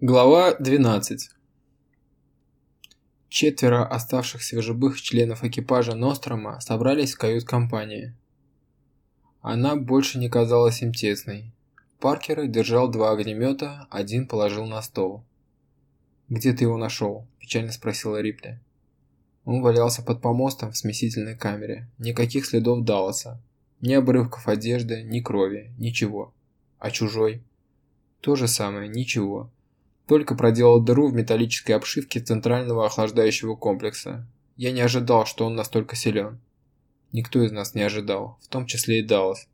Глава 12 Четверо оставшихся живых членов экипажа Нострома собрались в кают-компании. Она больше не казалась им тесной. Паркер держал два огнемета, один положил на стол. «Где ты его нашел?» – печально спросила Рипли. Он валялся под помостом в смесительной камере. Никаких следов Далласа. Ни обрывков одежды, ни крови, ничего. А чужой? То же самое, ничего. Только проделал дыру в металлической обшивке центрального охлаждающего комплекса. Я не ожидал, что он настолько силен. Никто из нас не ожидал, в том числе и Даллас.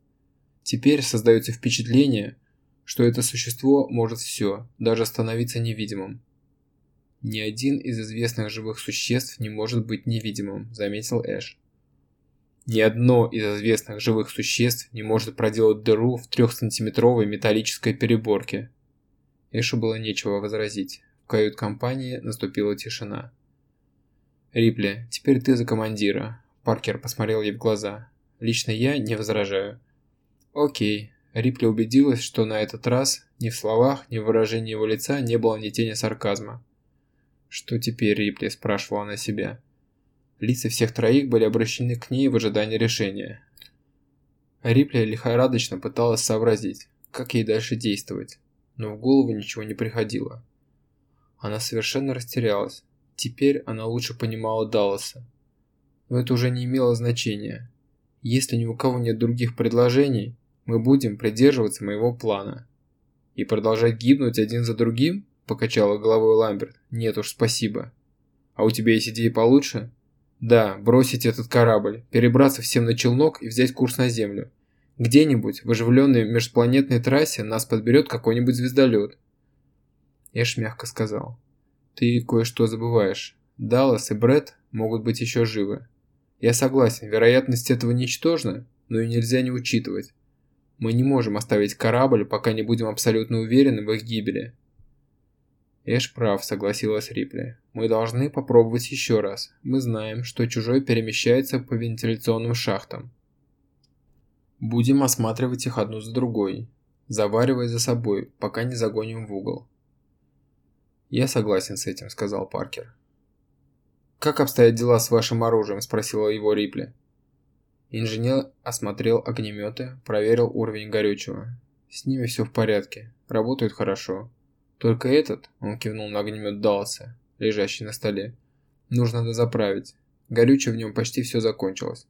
Теперь создается впечатление, что это существо может все, даже становиться невидимым. Ни один из известных живых существ не может быть невидимым, заметил Эш. Ни одно из известных живых существ не может проделать дыру в трехсантиметровой металлической переборке, Эшу было нечего возразить. В кают-компании наступила тишина. «Рипли, теперь ты за командира», – Паркер посмотрел ей в глаза. «Лично я не возражаю». «Окей». Рипли убедилась, что на этот раз ни в словах, ни в выражении его лица не было ни тени сарказма. «Что теперь, Рипли?» – спрашивала она себя. Лица всех троих были обращены к ней в ожидании решения. Рипли лихорадочно пыталась сообразить, как ей дальше действовать но в голову ничего не приходило. Она совершенно растерялась. Теперь она лучше понимала Далласа. Но это уже не имело значения. Если ни у кого нет других предложений, мы будем придерживаться моего плана. И продолжать гибнуть один за другим? Покачала головой Ламберт. Нет уж, спасибо. А у тебя есть идеи получше? Да, бросить этот корабль, перебраться всем на челнок и взять курс на Землю. Где-нибудь в оживленной межпланетной трассе нас подберет какой-нибудь звездолет. Эш мягко сказал. Ты кое-что забываешь. Даллас и Бред могут быть еще живы. Я согласен, вероятность этого ничтожна, но и нельзя не учитывать. Мы не можем оставить корабль, пока не будем абсолютно уверены в их гибели. Эш прав, согласилась Рипли. Мы должны попробовать еще раз. Мы знаем, что чужой перемещается по вентиляционным шахтам. Будем осматривать их одну за другой, заваривая за собой, пока не загоним в угол. «Я согласен с этим», — сказал Паркер. «Как обстоят дела с вашим оружием?» — спросила его Рипли. Инженер осмотрел огнеметы, проверил уровень горючего. С ними все в порядке, работают хорошо. Только этот, он кивнул на огнемет Далласа, лежащий на столе, нужно дозаправить. Горючее в нем почти все закончилось.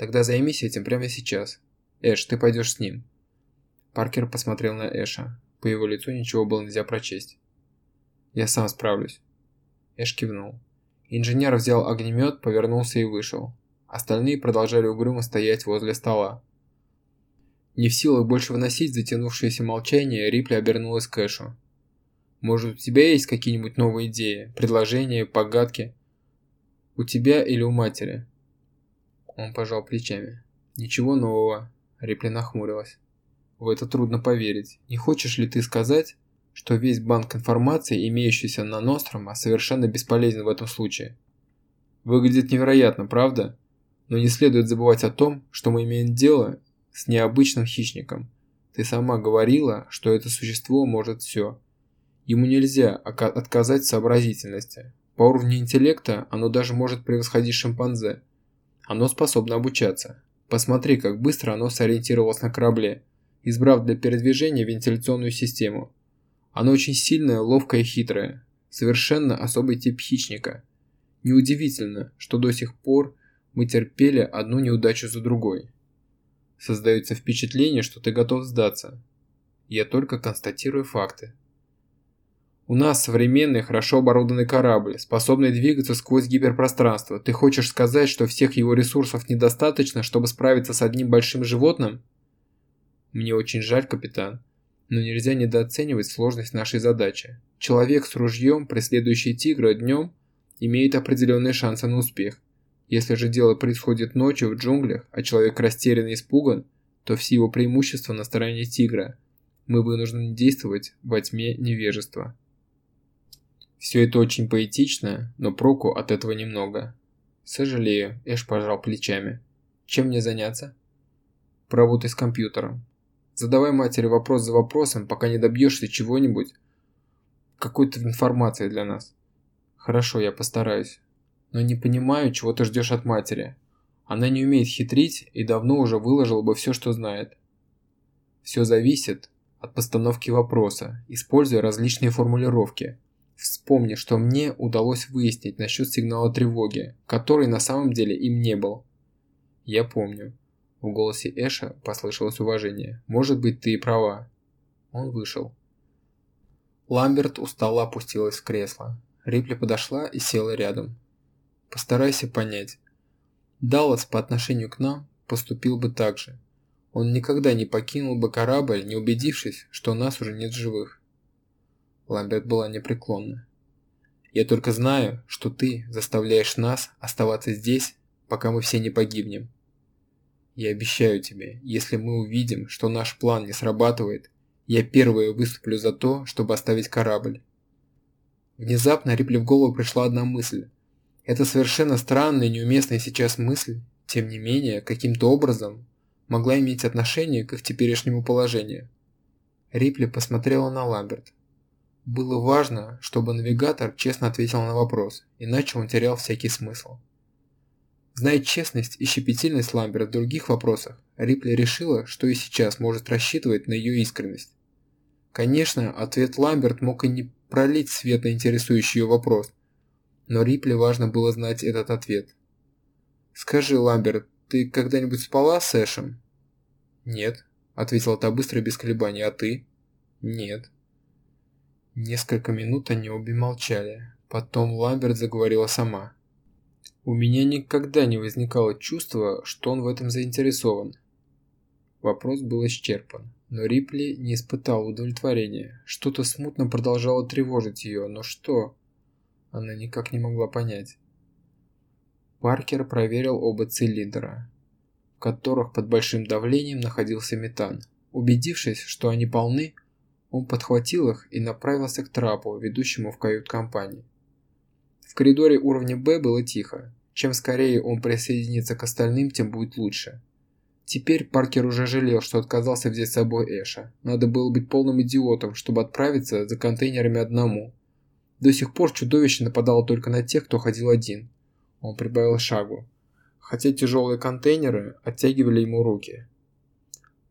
Тогда займись этим прямо сейчас. Эш, ты пойдешь с ним. Паркер посмотрел на Эша. По его лицу ничего было нельзя прочесть. Я сам справлюсь. Эш кивнул. Инженер взял огнемет, повернулся и вышел. Остальные продолжали угрюмо стоять возле стола. Не в силах больше выносить затянувшееся молчание, Рипли обернулась к Эшу. «Может, у тебя есть какие-нибудь новые идеи, предложения, погадки? У тебя или у матери?» Он пожал плечами. «Ничего нового», — Рипли нахмурилась. «В это трудно поверить. Не хочешь ли ты сказать, что весь банк информации, имеющийся на Нострома, совершенно бесполезен в этом случае? Выглядит невероятно, правда? Но не следует забывать о том, что мы имеем дело с необычным хищником. Ты сама говорила, что это существо может все. Ему нельзя отказать в сообразительности. По уровню интеллекта оно даже может превосходить шимпанзе. Оно способно обучаться. Посмотри, как быстро оно сориентировалось на корабле, избрав для передвижения вентиляционную систему. Оно очень сильное, ловкое и хитрое. Совершенно особый тип хищника. Неудивительно, что до сих пор мы терпели одну неудачу за другой. Создается впечатление, что ты готов сдаться. Я только констатирую факты. У нас современный, хорошо оборудованный корабль, способный двигаться сквозь гиперпространство. Ты хочешь сказать, что всех его ресурсов недостаточно, чтобы справиться с одним большим животным? Мне очень жаль, капитан, но нельзя недооценивать сложность нашей задачи. Человек с ружьем, преследующий тигра днем, имеет определенные шансы на успех. Если же дело происходит ночью в джунглях, а человек растерян и испуган, то все его преимущества на стороне тигра. Мы вынуждены действовать во тьме невежества. Все это очень поэтично, но проку от этого немного. Сожалею, Эш пожал плечами. Чем мне заняться? Поработай с компьютером. Задавай матери вопрос за вопросом, пока не добьешься чего-нибудь. какой-то информацией для нас. Хорошо, я постараюсь. Но не понимаю, чего ты ждешь от матери. Она не умеет хитрить и давно уже выложила бы все, что знает. Все зависит от постановки вопроса, используя различные формулировки. Вспомни, что мне удалось выяснить насчет сигнала тревоги, который на самом деле им не был. Я помню. В голосе Эша послышалось уважение. Может быть, ты и права. Он вышел. Ламберт устало опустилась в кресло. Рипли подошла и села рядом. Постарайся понять. Даллас по отношению к нам поступил бы так же. Он никогда не покинул бы корабль, не убедившись, что нас уже нет живых. Ламберт была непреклонна. Я только знаю, что ты заставляешь нас оставаться здесь, пока мы все не погибнем. Я обещаю тебе, если мы увидим, что наш план не срабатывает, я первая выступлю за то, чтобы оставить корабль. Внезапно Рипли в голову пришла одна мысль. Это совершенно странная и неуместная сейчас мысль, тем не менее, каким-то образом могла иметь отношение к их теперешнему положению. Рипли посмотрела на Ламберт. Было важно, чтобы навигатор честно ответил на вопрос, иначе он терял всякий смысл. Зная честность и щепетильность Ламберт в других вопросах, Рипли решила, что и сейчас может рассчитывать на ее искренность. Конечно, ответ Ламберт мог и не пролить свет на интересующий ее вопрос, но Рипли важно было знать этот ответ. «Скажи, Ламберт, ты когда-нибудь спала с Эшем?» «Нет», — ответила та быстро без колебаний, «а ты?» «Нет». Несколько минут они обе молчали. Потом Ламберт заговорила сама. «У меня никогда не возникало чувства, что он в этом заинтересован». Вопрос был исчерпан, но Рипли не испытал удовлетворения. Что-то смутно продолжало тревожить ее, но что? Она никак не могла понять. Паркер проверил оба цилиндра, в которых под большим давлением находился метан. Убедившись, что они полны, он подхватил их и направился к трапу, ведущему в кают-компании. В коридоре уровня Б было тихо. Чем скорее он присоединится к остальным, тем будет лучше. Теперь Паркер уже жалел, что отказался взять с собой Эша. Надо было быть полным идиотом, чтобы отправиться за контейнерами одному. До сих пор чудовище нападало только на тех, кто ходил один. Он прибавил шагу. Хотя тяжелые контейнеры оттягивали ему руки.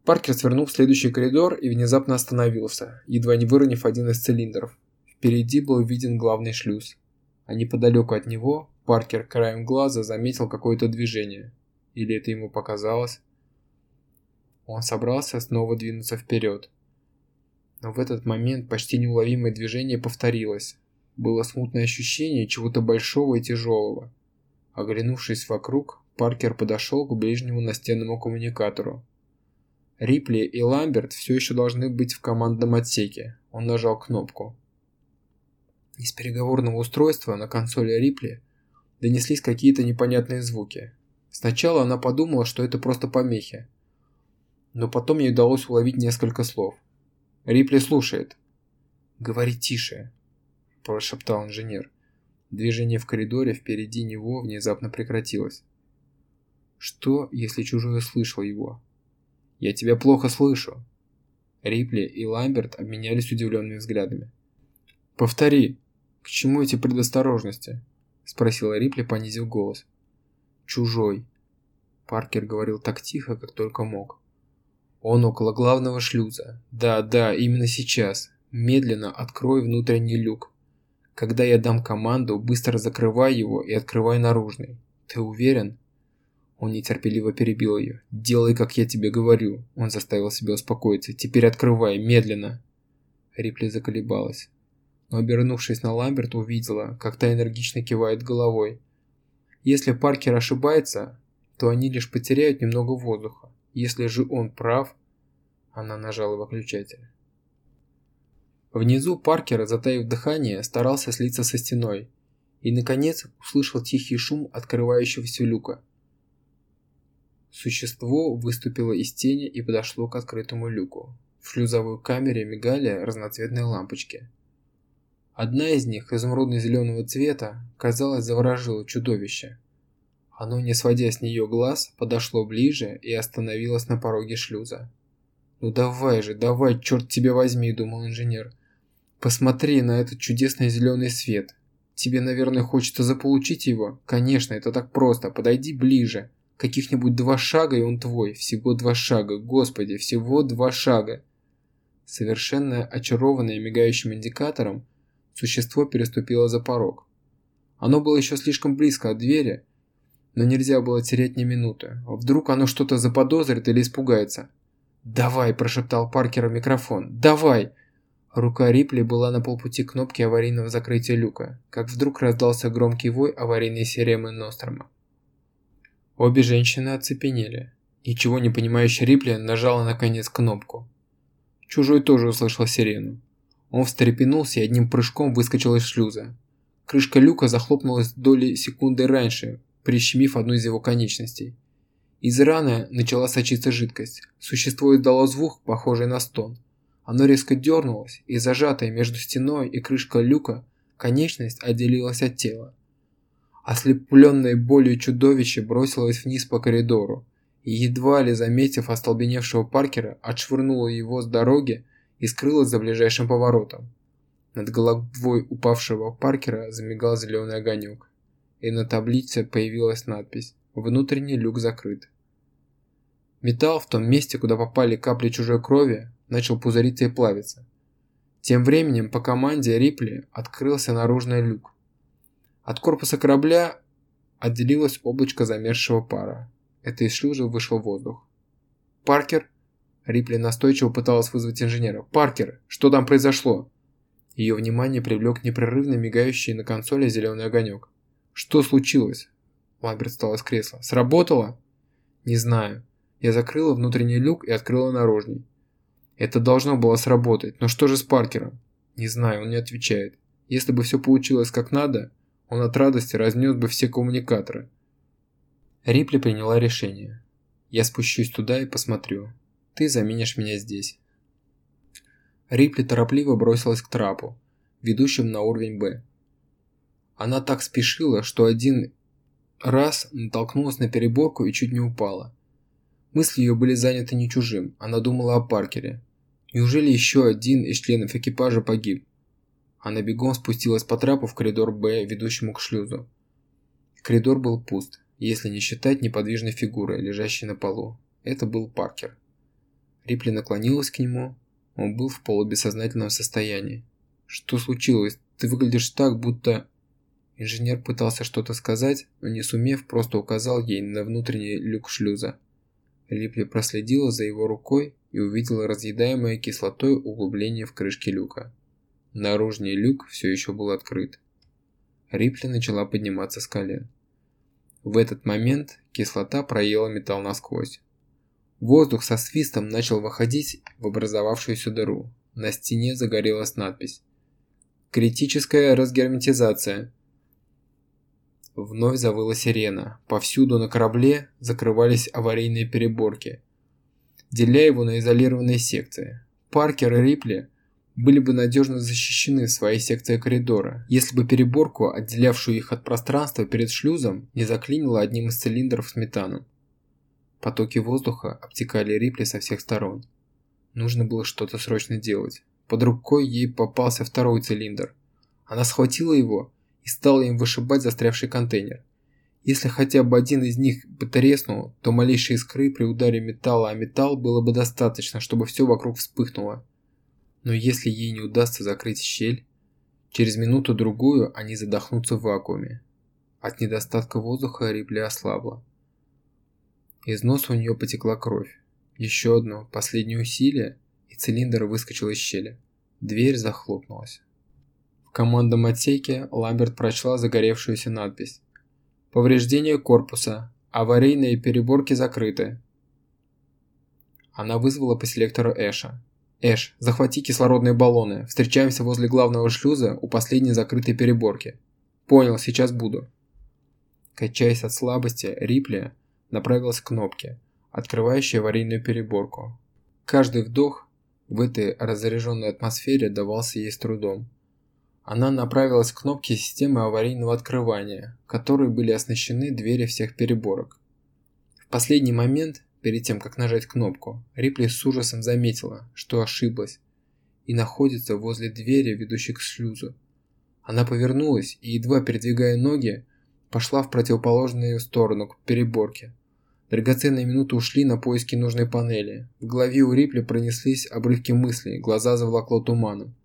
Паркер свернул в следующий коридор и внезапно остановился, едва не выронив один из цилиндров. Впереди был виден главный шлюз. А неподалеку от него Паркер краем глаза заметил какое-то движение. Или это ему показалось? Он собрался снова двинуться вперед. Но в этот момент почти неуловимое движение повторилось, было смутное ощущение чего-то большого и тяжелого. Оглянувшись вокруг, Паркер подошел к ближнему настенному коммуникатору. Рипли и Ламберт все еще должны быть в командном отсеке. Он нажал кнопку. Из переговорного устройства на консоли Рипли донеслись какие-то непонятные звуки. Сначала она подумала, что это просто помехи. Но потом ей удалось уловить несколько слов. Рипли слушает. «Говори тише», – прошептал инженер. Движение в коридоре впереди него внезапно прекратилось. Что, если чужой слышал его? «Я тебя плохо слышу». Рипли и Ламберт обменялись удивленными взглядами. «Повтори, к чему эти предосторожности?» – спросила Рипли, понизив голос. «Чужой». Паркер говорил так тихо, как только мог. «Он около главного шлюза. Да, да, именно сейчас. Медленно открой внутренний люк. Когда я дам команду, быстро закрывай его и открывай наружный. Ты уверен? Он нетерпеливо перебил ее. «Делай, как я тебе говорю». Он заставил себя успокоиться. «Теперь открывай, медленно». Рипли заколебалась. Но обернувшись на Ламберт, увидела, как та энергично кивает головой. Если Паркер ошибается, то они лишь потеряют немного воздуха. Если же он прав... Она нажала выключатель. Внизу Паркер, затаив дыхание, старался слиться со стеной и, наконец, услышал тихий шум открывающегося люка. Существо выступило из тени и подошло к открытому люку. В шлюзовой камере мигали разноцветные лампочки. Одна из них, изумрудно-зеленого цвета, казалось, заворожила чудовище. Оно, не сводя с нее глаз, подошло ближе и остановилось на пороге шлюза. «Ну давай же, давай, черт тебя возьми», — думал инженер. Посмотри на этот чудесный зеленый свет. Тебе, наверное, хочется заполучить его? Конечно, это так просто. Подойди ближе. Каких-нибудь два шага, и он твой. Всего два шага. Господи, всего два шага. Совершенно очарованное мигающим индикатором, существо переступило за порог. Оно было еще слишком близко от двери, но нельзя было терять ни минуты. Вдруг оно что-то заподозрит или испугается. «Давай!» – прошептал Паркер в микрофон. «Давай!» Рука Рипли была на полпути к кнопке аварийного закрытия люка, как вдруг раздался громкий вой аварийной сирены Нострома. Обе женщины оцепенели. Ничего не понимающая Рипли нажала наконец кнопку. Чужой тоже услышал сирену. Он встрепенулся и одним прыжком выскочил из шлюза. Крышка люка захлопнулась доли секунды раньше, прищемив одну из его конечностей. Из раны начала сочиться жидкость. Существо издало звук, похожий на стон. Оно резко дернулось, и зажатая между стеной и крышкой люка конечность отделилась от тела. Ослепленное болью чудовище бросилось вниз по коридору, и едва ли заметив остолбеневшего Паркера, отшвырнуло его с дороги и скрылось за ближайшим поворотом. Над головой упавшего Паркера замигал зеленый огонек, и на таблице появилась надпись «Внутренний люк закрыт». Металл в том месте, куда попали капли чужой крови, начал пузыриться и плавиться. Тем временем по команде Рипли открылся наружный люк. От корпуса корабля отделилось облачко замерзшего пара. Это из шлюза вышел воздух. «Паркер?» Рипли настойчиво пыталась вызвать инженера. «Паркер, что там произошло?» Ее внимание привлек непрерывно мигающий на консоли зеленый огонек. «Что случилось?» Ламберт встал из кресла. «Сработало?» «Не знаю. Я закрыла внутренний люк и открыла наружный. Это должно было сработать, но что же с Паркером? Не знаю, он не отвечает. Если бы все получилось как надо, он от радости разнес бы все коммуникаторы. Рипли приняла решение. Я спущусь туда и посмотрю. Ты заменишь меня здесь. Рипли торопливо бросилась к трапу, ведущему на уровень Б. Она так спешила, что один раз натолкнулась на переборку и чуть не упала. Мысли ее были заняты не чужим, она думала о Паркере. Неужели еще один из членов экипажа погиб? Она бегом спустилась по трапу в коридор Б, ведущему к шлюзу. Коридор был пуст, если не считать неподвижной фигуры, лежащей на полу. Это был Паркер. Рипли наклонилась к нему. Он был в полубессознательном состоянии. «Что случилось? Ты выглядишь так, будто...» Инженер пытался что-то сказать, но не сумев, просто указал ей на внутренний люк шлюза. Рипли проследила за его рукой и увидела разъедаемое кислотой углубление в крышке люка. Наружный люк все еще был открыт. Рипли начала подниматься с колен. В этот момент кислота проела металл насквозь. Воздух со свистом начал выходить в образовавшуюся дыру. На стене загорелась надпись. Критическая разгерметизация. Вновь завыла сирена. Повсюду на корабле закрывались аварийные переборки, деля его на изолированные секции. Паркер и Рипли были бы надежно защищены в своей секции коридора, если бы переборку, отделявшую их от пространства перед шлюзом, не заклинило одним из цилиндров с метаном. Потоки воздуха обтекали Рипли со всех сторон. Нужно было что-то срочно делать. Под рукой ей попался второй цилиндр. Она схватила его и стала им вышибать застрявший контейнер. Если хотя бы один из них бы треснул, то малейшей искры при ударе металла о металл было бы достаточно, чтобы все вокруг вспыхнуло. Но если ей не удастся закрыть щель, через минуту-другую они задохнутся в вакууме. От недостатка воздуха Рипли ослабла. Из носа у нее потекла кровь. Еще одно, последнее усилие, и цилиндр выскочил из щели. Дверь захлопнулась. В командном отсеке Ламберт прочла загоревшуюся надпись. Повреждение корпуса. Аварийные переборки закрыты. Она вызвала по селектору Эша. «Эш, захвати кислородные баллоны. Встречаемся возле главного шлюза у последней закрытой переборки». «Понял, сейчас буду». Качаясь от слабости, Рипли направилась к кнопке, открывающей аварийную переборку. Каждый вдох в этой разряженной атмосфере давался ей с трудом. Она направилась к кнопке системы аварийного открывания, которой были оснащены двери всех переборок. В последний момент, перед тем как нажать кнопку, Рипли с ужасом заметила, что ошиблась. и находится возле двери, ведущей к шлюзу. Она повернулась и, едва передвигая ноги, пошла в противоположную сторону, к переборке. Драгоценные минуты ушли на поиски нужной панели. В голове у Рипли пронеслись обрывки мыслей, глаза заволокло туманом.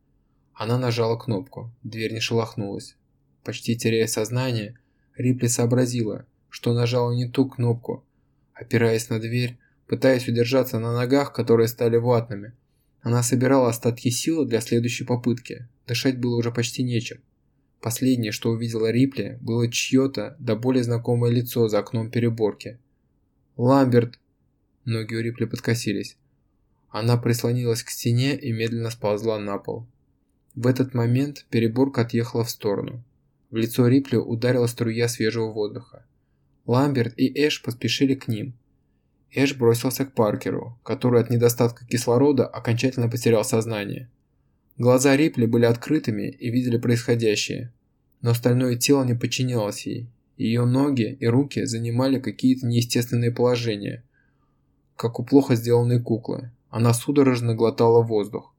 Она нажала кнопку, дверь не шелохнулась. Почти теряя сознание, Рипли сообразила, что нажала не ту кнопку. Опираясь на дверь, пытаясь удержаться на ногах, которые стали ватными, она собирала остатки силы для следующей попытки. Дышать было уже почти нечем. Последнее, что увидела Рипли, было чье-то до боли знакомое лицо за окном переборки. «Ламберт!» Ноги у Рипли подкосились. Она прислонилась к стене и медленно сползла на пол. В этот момент переборка отъехала в сторону. В лицо Рипли ударила струя свежего воздуха. Ламберт и Эш поспешили к ним. Эш бросился к Паркеру, который от недостатка кислорода окончательно потерял сознание. Глаза Рипли были открытыми и видели происходящее, но остальное тело не подчинялось ей. Ее ноги и руки занимали какие-то неестественные положения, как у плохо сделанной куклы. Она судорожно глотала воздух.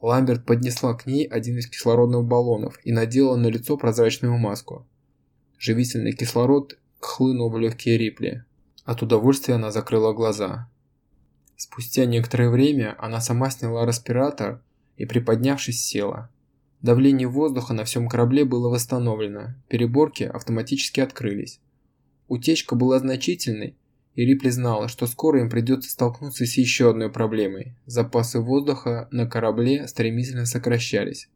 Ламберт поднесла к ней один из кислородных баллонов и надела на лицо прозрачную маску. Живительный кислород хлынул в легкие Рипли. От удовольствия она закрыла глаза. Спустя некоторое время она сама сняла респиратор и, приподнявшись, села. Давление воздуха на всем корабле было восстановлено, переборки автоматически открылись. Утечка была значительной, и Рипли знала, что скоро им придется столкнуться с еще одной проблемой. Запасы воздуха на корабле стремительно сокращались.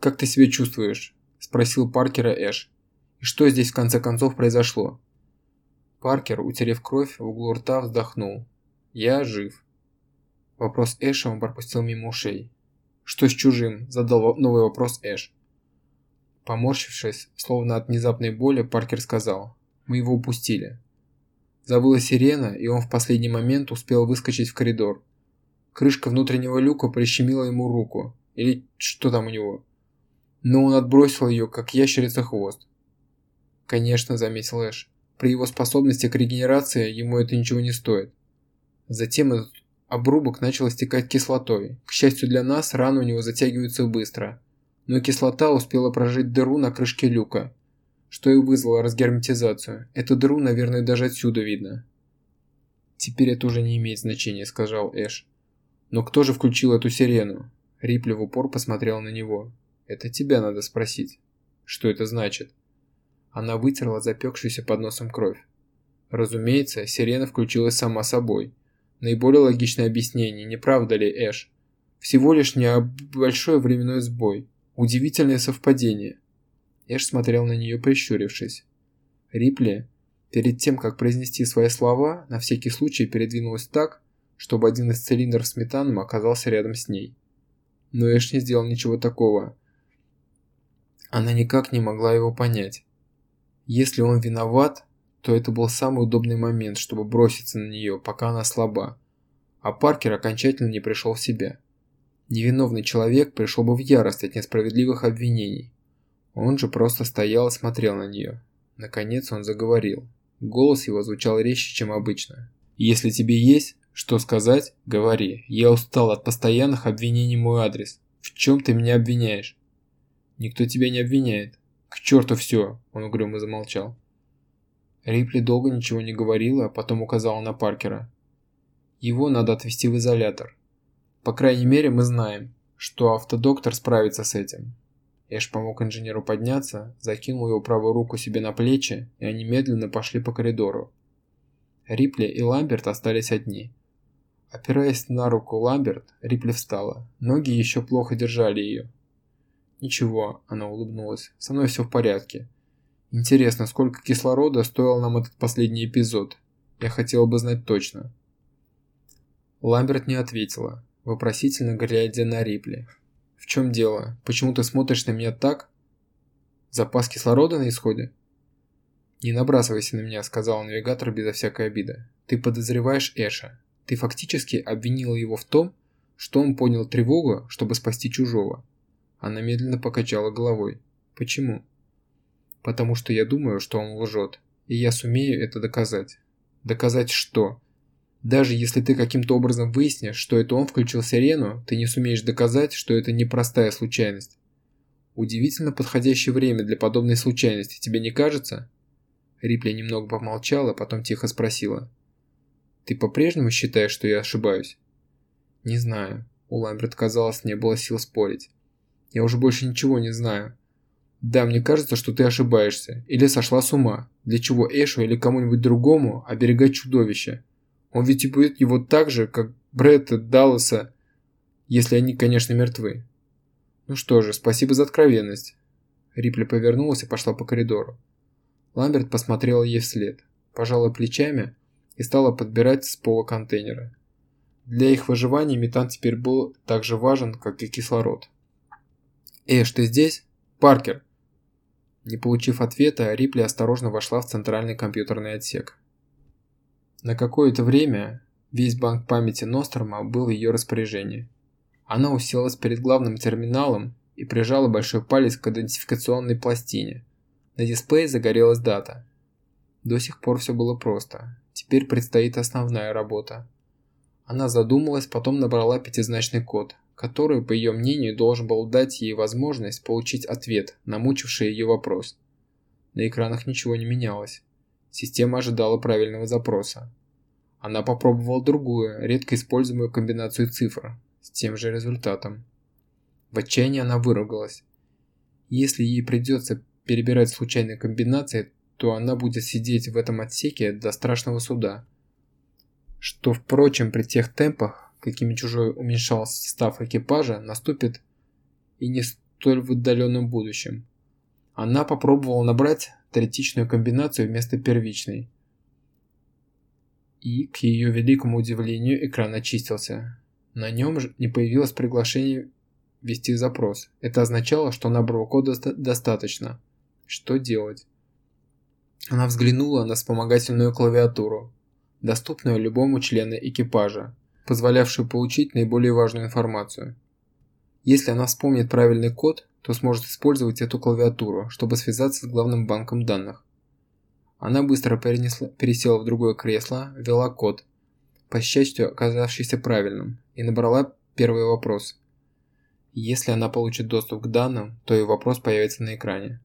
«Как ты себя чувствуешь?» – спросил Паркера Эш. «И что здесь в конце концов произошло?» Паркер, утерев кровь, в углу рта вздохнул. «Я жив». Вопрос Эша он пропустил мимо ушей. «Что с чужим?» – задал новый вопрос Эш. Поморщившись, словно от внезапной боли, Паркер сказал. «Мы его упустили». Завыла сирена, и он в последний момент успел выскочить в коридор. Крышка внутреннего люка прищемила ему руку. Или что там у него? Но он отбросил ее, как ящерица хвост. «Конечно», – заметил Эш. «При его способности к регенерации ему это ничего не стоит». Затем этот Обрубок начал истекать кислотой. К счастью для нас, раны у него затягиваются быстро. Но кислота успела прожить дыру на крышке люка, что и вызвало разгерметизацию. Эту дыру, наверное, даже отсюда видно. «Теперь это уже не имеет значения», — сказал Эш. «Но кто же включил эту сирену?» Рипли в упор посмотрел на него. «Это тебя надо спросить». «Что это значит?» Она вытерла запекшуюся под носом кровь. Разумеется, сирена включилась сама собой. Наиболее логичное объяснение, не правда ли, Эш? Всего лишь небольшой временной сбой. Удивительное совпадение. Эш смотрел на нее, прищурившись. Рипли, перед тем, как произнести свои слова, на всякий случай передвинулась так, чтобы один из цилиндров с метаном оказался рядом с ней. Но Эш не сделал ничего такого. Она никак не могла его понять. Если он виноват, то это был самый удобный момент, чтобы броситься на нее, пока она слаба. А Паркер окончательно не пришел в себя. Невиновный человек пришел бы в ярость от несправедливых обвинений. Он же просто стоял и смотрел на нее. Наконец он заговорил. Голос его звучал резче, чем обычно. «Если тебе есть что сказать, говори. Я устал от постоянных обвинений в мой адрес. В чем ты меня обвиняешь?» «Никто тебя не обвиняет». «К черту все!» – он угрюмо замолчал. Рипли долго ничего не говорила, а потом указала на Паркера. Его надо отвезти в изолятор. По крайней мере, мы знаем, что автодоктор справится с этим. Эш помог инженеру подняться, закинул его правую руку себе на плечи, и они медленно пошли по коридору. Рипли и Ламберт остались одни. Опираясь на руку Ламберт, Рипли встала. Ноги еще плохо держали ее. «Ничего», — она улыбнулась, — «со мной все в порядке. Интересно, сколько кислорода стоил нам этот последний эпизод? Я хотела бы знать точно. Ламберт не ответила, вопросительно глядя на Рипли. «В чем дело? Почему ты смотришь на меня так? Запас кислорода на исходе?» «Не набрасывайся на меня», — сказал навигатор безо всякой обиды. «Ты подозреваешь Эша. Ты фактически обвинила его в том, что он понял тревогу, чтобы спасти чужого». Она медленно покачала головой. «Почему?» потому что я думаю, что он лжет, и я сумею это доказать. Доказать что? Даже если ты каким-то образом выяснишь, что это он включил сирену, ты не сумеешь доказать, что это не простая случайность. Удивительно подходящее время для подобной случайности, тебе не кажется? Рипли немного помолчала, потом тихо спросила. Ты по-прежнему считаешь, что я ошибаюсь? Не знаю. У Ламберт, казалось, не было сил спорить. Я уже больше ничего не знаю. Да, мне кажется, что ты ошибаешься. Или сошла с ума. Для чего Эшу или кому-нибудь другому оберегать чудовище? Он ведь убьет его так же, как Бретта, Далласа, если они, конечно, мертвы. Ну что же, спасибо за откровенность. Рипли повернулась и пошла по коридору. Ламберт посмотрел ей вслед, пожала плечами и стала подбирать с пола контейнеры. Для их выживания метан теперь был так же важен, как и кислород. «Эш, ты здесь? Паркер!» Не получив ответа, Рипли осторожно вошла в центральный компьютерный отсек. На какое-то время весь банк памяти Нострома был в ее распоряжении. Она уселась перед главным терминалом и прижала большой палец к идентификационной пластине. На дисплее загорелась дата. До сих пор все было просто. Теперь предстоит основная работа. Она задумалась, потом набрала пятизначный код, который, по ее мнению, должен был дать ей возможность получить ответ на мучивший ее вопрос. На экранах ничего не менялось. Система ожидала правильного запроса. Она попробовала другую, редко используемую комбинацию цифр, с тем же результатом. В отчаянии она выругалась. Если ей придется перебирать случайные комбинации, то она будет сидеть в этом отсеке до страшного суда. Что, впрочем, при тех темпах, какими чужой уменьшался состав экипажа, наступит и не столь в отдаленном будущем. Она попробовала набрать третичную комбинацию вместо первичной. И, к ее великому удивлению, экран очистился. На нем же не появилось приглашение ввести запрос. Это означало, что набора кода достаточно. Что делать? Она взглянула на вспомогательную клавиатуру, доступную любому члену экипажа, позволявшую получить наиболее важную информацию. Если она вспомнит правильный код, то сможет использовать эту клавиатуру, чтобы связаться с главным банком данных. Она быстро перенесла, пересела в другое кресло, ввела код, по счастью оказавшийся правильным, и набрала первый вопрос. Если она получит доступ к данным, то и вопрос появится на экране.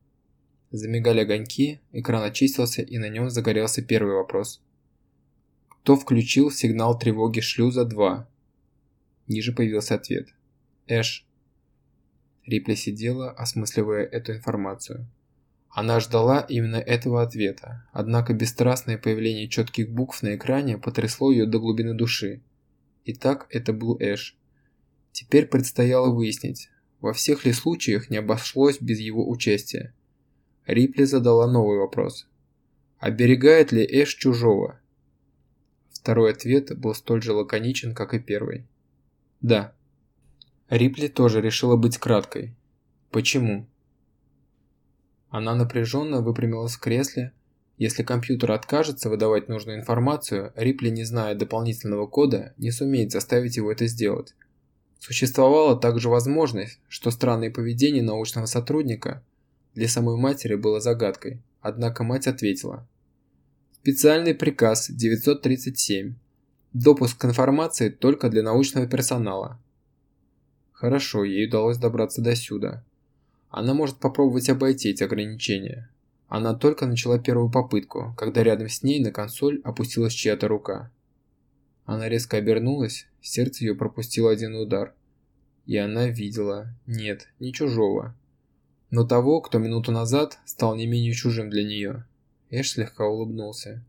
Замигали огоньки, экран очистился и на нем загорелся первый вопрос. Кто включил сигнал тревоги шлюза 2? Ниже появился ответ. Эш. Рипли сидела, осмысливая эту информацию. Она ждала именно этого ответа, однако бесстрастное появление четких букв на экране потрясло ее до глубины души. Итак, это был Эш. Теперь предстояло выяснить, во всех ли случаях не обошлось без его участия. Рипли задала новый вопрос. Оберегает ли Эш чужого? Второй ответ был столь же лаконичен, как и первый. Да. Рипли тоже решила быть краткой. Почему? Она напряженно выпрямилась в кресле. Если компьютер откажется выдавать нужную информацию, Рипли, не зная дополнительного кода, не сумеет заставить его это сделать. Существовала также возможность, что странное поведение научного сотрудника для самой матери было загадкой, однако мать ответила. Специальный приказ 937. Допуск к информации только для научного персонала. Хорошо, ей удалось добраться до сюда. Она может попробовать обойти эти ограничения. Она только начала первую попытку, когда рядом с ней на консоль опустилась чья-то рука. Она резко обернулась, сердце ее пропустило один удар. И она видела, нет, не чужого, но того, кто минуту назад стал не менее чужим для нее. Эш слегка улыбнулся.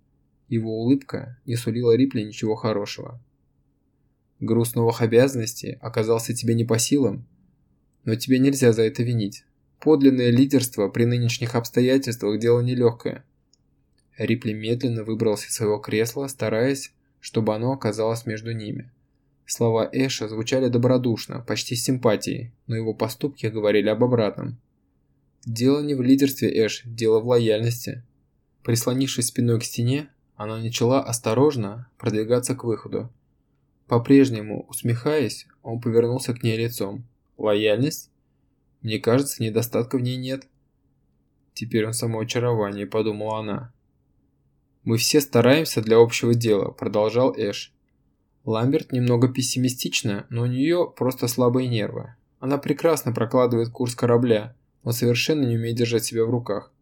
Его улыбка не сулила Рипли ничего хорошего. Груз новых обязанностей оказался тебе не по силам, но тебе нельзя за это винить. Подлинное лидерство при нынешних обстоятельствах – дело нелегкое. Рипли медленно выбрался из своего кресла, стараясь, чтобы оно оказалось между ними. Слова Эша звучали добродушно, почти с симпатией, но его поступки говорили об обратном. Дело не в лидерстве Эш, дело в лояльности. Прислонившись спиной к стене, она начала осторожно продвигаться к выходу. По-прежнему, усмехаясь, он повернулся к ней лицом. «Лояльность? Мне кажется, недостатка в ней нет». Теперь он самоочарование, подумала она. «Мы все стараемся для общего дела», – продолжал Эш. Ламберт немного пессимистична, но у нее просто слабые нервы. Она прекрасно прокладывает курс корабля, но совершенно не умеет держать себя в руках.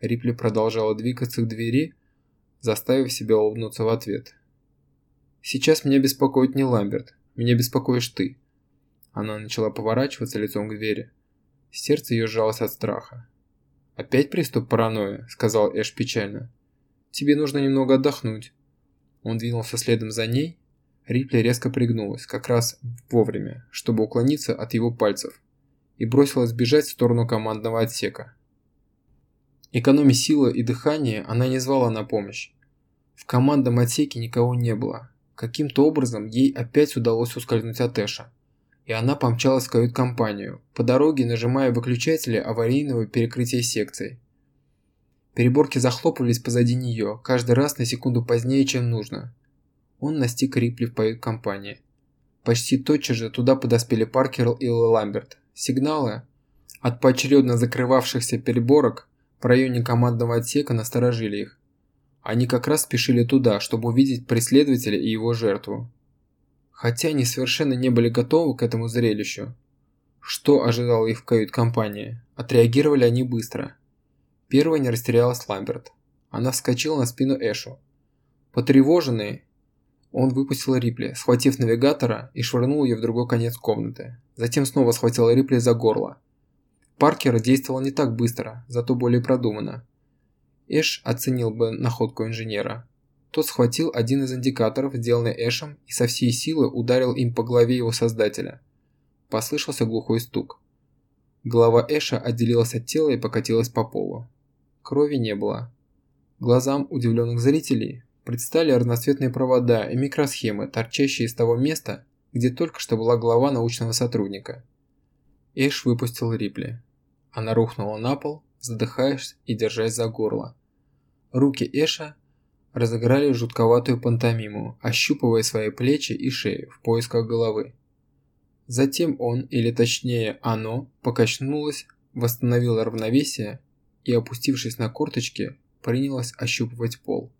Рипли продолжала двигаться к двери, заставив себя улыбнуться в ответ. «Сейчас меня беспокоит не Ламберт, меня беспокоишь ты». Она начала поворачиваться лицом к двери. Сердце ее сжалось от страха. «Опять приступ паранойи?» – сказал Эш печально. «Тебе нужно немного отдохнуть». Он двинулся следом за ней. Рипли резко пригнулась, как раз вовремя, чтобы уклониться от его пальцев, и бросилась бежать в сторону командного отсека. Экономя силы и дыхание, она не звала на помощь. В командном отсеке никого не было. Каким-то образом ей опять удалось ускользнуть от Эша. И она помчалась в кают-компанию, по дороге нажимая выключатели аварийного перекрытия секций. Переборки захлопывались позади нее, каждый раз на секунду позднее, чем нужно. Он настиг Рипли в кают-компании. Почти тотчас же туда подоспели Паркер и Ламберт. Сигналы от поочередно закрывавшихся переборок в районе командного отсека насторожили их. Они как раз спешили туда, чтобы увидеть преследователя и его жертву. Хотя они совершенно не были готовы к этому зрелищу. Что ожидало их в кают-компании? Отреагировали они быстро. Первой не растерялась Ламберт. Она вскочила на спину Эшу. Потревоженный, он выпустил Рипли, схватив навигатора и швырнул ее в другой конец комнаты. Затем снова схватил Рипли за горло. Паркер действовал не так быстро, зато более продуманно. Эш оценил бы находку инженера. Тот схватил один из индикаторов, сделанный Эшем, и со всей силы ударил им по голове его создателя. Послышался глухой стук. Голова Эша отделилась от тела и покатилась по полу. Крови не было. Глазам удивленных зрителей предстали разноцветные провода и микросхемы, торчащие из того места, где только что была голова научного сотрудника. Эш выпустил Рипли. Она рухнула на пол, задыхаясь и держась за горло. Руки Эша разыграли жутковатую пантомиму, ощупывая свои плечи и шею в поисках головы. Затем он, или точнее оно, покачнулось, восстановило равновесие и, опустившись на корточки, принялось ощупывать пол.